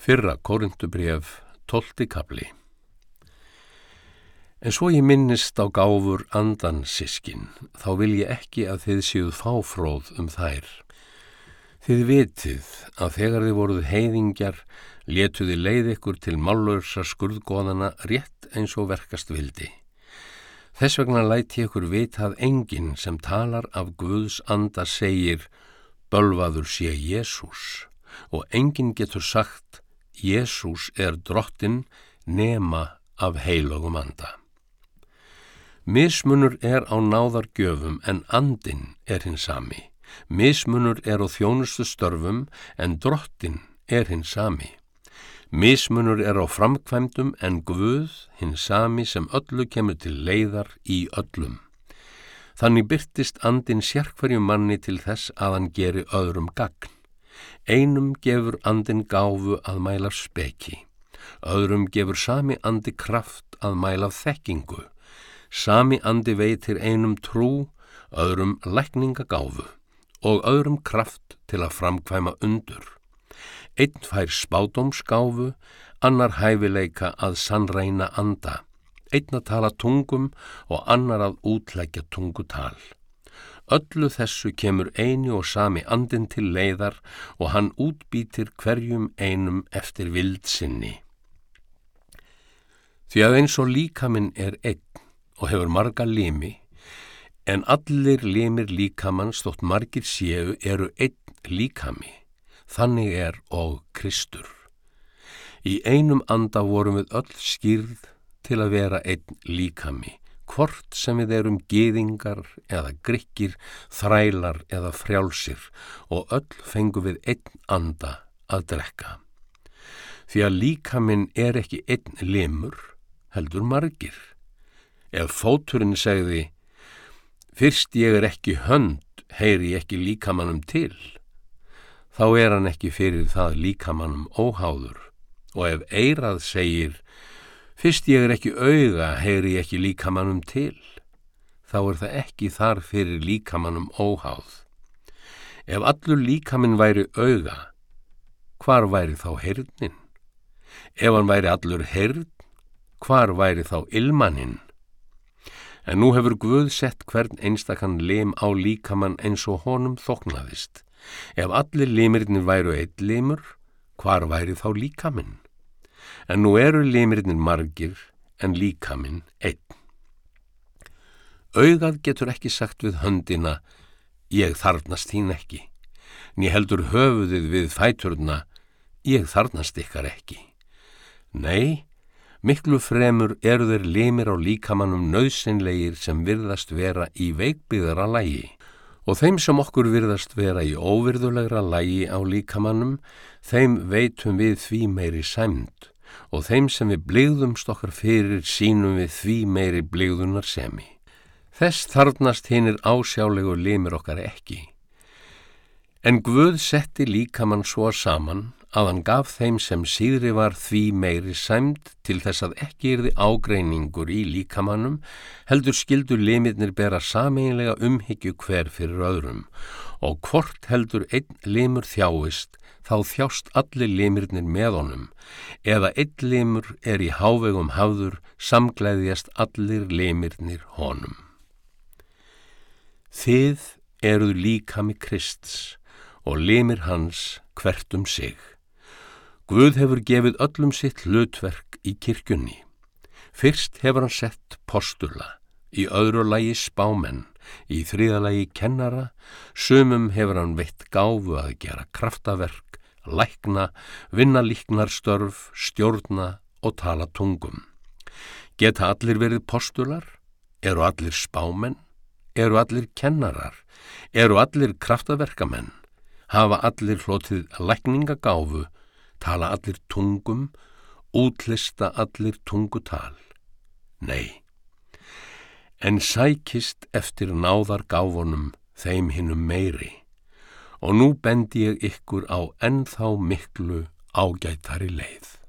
Fyrra Korindubref, 12. kapli En svo ég minnist á gáfur andansiskin, þá vil ég ekki að þið séuð fáfróð um þær. Þið vitið að þegar þið voruð heiðingjar, letuði leið ykkur til mállursa skurðgóðana rétt eins og verkast vildi. Þess vegna læti ykkur vitað enginn sem talar af Guðs anda segir, bölvaður sé Jésús, og enginn getur sagt, Jésús er drottin nema af heilögum anda. Mismunur er á náðargjöfum en andin er hins sami. Mismunur er á þjónustu störfum en drottin er hins sami. Mismunur er á framkvæmdum en Guð hins sami sem öllu kemur til leiðar í öllum. Þannig byrtist andin sérkverju manni til þess að hann geri öðrum gagn. Einum gefur andin gáfu að mæla speki, öðrum gefur sami andi kraft að mæla þekkingu, sami andi veitir einum trú, öðrum lækningagáfu og öðrum kraft til að framkvæma undur. Einn fær spádomsgáfu, annar hæfileika að sannreina anda, einn að tala tungum og annar að útlækja tungutal. Öllu þessu kemur eini og sami andin til leiðar og hann útbýtir hverjum einum eftir vildsinni. Því að eins og líkaminn er einn og hefur marga limi, en allir limir líkamann stótt margir séu eru einn líkami, þannig er og Kristur. Í einum anda vorum við öll skýrð til að vera einn líkami hvort sem við erum geðingar eða grykkir, þrælar eða frjálsir og öll fengu við einn anda að drekka. Því að líkaminn er ekki einn limur, heldur margir. Ef fóturinn segði, fyrst ég er ekki hönd, heyri ekki líkamannum til, þá er hann ekki fyrir það líkamannum óháður og ef eirað segir, Fyrst ég er ekki auga, heyri ég ekki líkamannum til. Þá er það ekki þar fyrir líkamannum óháð. Ef allur líkaminn væri auga, hvar væri þá heyrnin? Ef hann væri allur heyrn, hvar væri þá ilmanninn? En nú hefur Guð sett hvern einstakann lim á líkamann eins og honum þoknaðist. Ef allir limirnir væru eitt limur, hvar væri þá líkaminn? En nú eru limirinnir margir en líkaminn einn. Auðað getur ekki sagt við höndina, ég þarnast þín ekki, ný heldur höfuðið við fæturna, ég þarnast ykkar ekki. Nei, miklu fremur eru þeir limir á líkamannum nöðsynleir sem virðast vera í veikbyðara lægi og þeim sem okkur virðast vera í óvirðulegra lægi á líkamannum, þeim veitum við því meiri sæmt og þeim sem við bligðumst okkar fyrir sínum við því meiri bligðunar semi. Þess þarnast hinnir ásjálegu limir okkar ekki. En Guð setti líkamann svo saman að hann gaf þeim sem síðri var því meiri sæmt til þess að ekki erði ágreiningur í líkamannum, heldur skildu limirnir bera sameinlega umhyggju hver fyrir öðrum og hvort heldur einn limur þjáist þá þjást allir limirnir með honum eða einn limur er í hávegum hafður samglæðjast allir limirnir honum. Þið eruð líkami Krists og limir hans hvert um sig. Guð hefur gefið öllum sitt hlutverk í kirkjunni. Fyrst hefur hann sett postula, í öðru lagi spámenn, í þriðalagi kennara, sumum hefur hann veitt gáfu að gera kraftaverk lækna, vinna líknarstörf, stjórna og tala tungum. Geta allir verið postular? Eru allir spámenn? Eru allir kennarar? Eru allir kraftaverkamenn? Hafa allir hlotið lækningagáfu? Tala allir tungum? Útlista allir tungutal? Nei. En sækist eftir náðargáfunum þeim hinnum meiri og nú bendi ég ykkur á ennþá miklu ágætari leið.